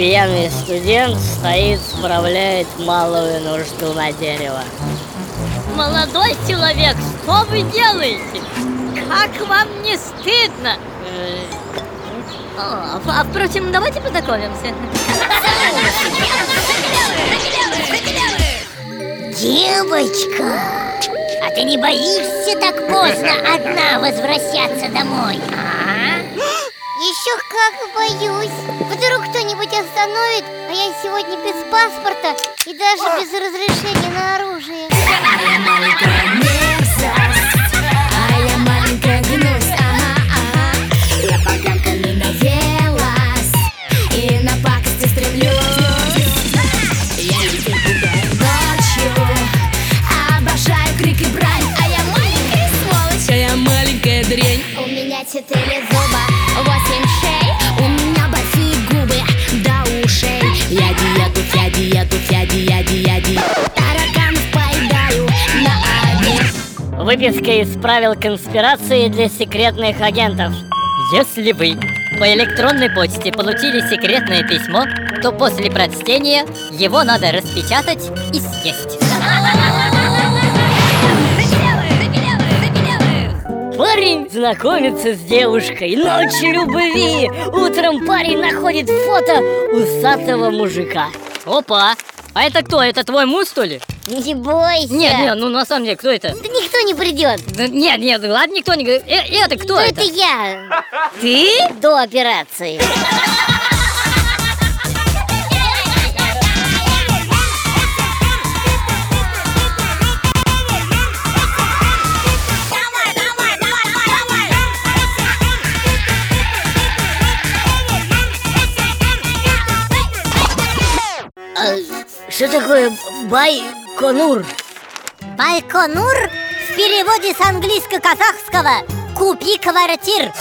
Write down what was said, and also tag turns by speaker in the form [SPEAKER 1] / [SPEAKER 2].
[SPEAKER 1] Пьяный студент стоит, справляет малую нужду на дерево.
[SPEAKER 2] Молодой человек, что вы делаете? Как вам не стыдно?
[SPEAKER 1] Э,
[SPEAKER 2] А, а, впрочем, давайте познакомимся.
[SPEAKER 3] Девочка, а ты не боишься так поздно одна возвращаться домой, а?
[SPEAKER 4] Еще как боюсь Вдруг кто-нибудь остановит, а я сегодня без паспорта и даже без разрешения на оружие.
[SPEAKER 5] А я маленькая гнусь,
[SPEAKER 1] Выписка из правил конспирации для секретных агентов. Если вы по электронной почте получили секретное письмо, то после прочтения его надо распечатать и съесть. Парень знакомится с девушкой, ночь любви. Утром парень находит фото усатого мужика. Опа! А это кто? Это твой муж, что ли?
[SPEAKER 4] Не бойся
[SPEAKER 1] Нет, нет, ну на самом деле, кто это?
[SPEAKER 4] Да никто не придет
[SPEAKER 1] Да Нет, нет, ладно, никто не говорит. Э, это кто
[SPEAKER 4] Ну,
[SPEAKER 1] это?
[SPEAKER 4] это я
[SPEAKER 1] Ты?
[SPEAKER 4] до операции
[SPEAKER 1] А что такое Байконур?
[SPEAKER 4] Байконур в переводе с английско-казахского «Купи квартир»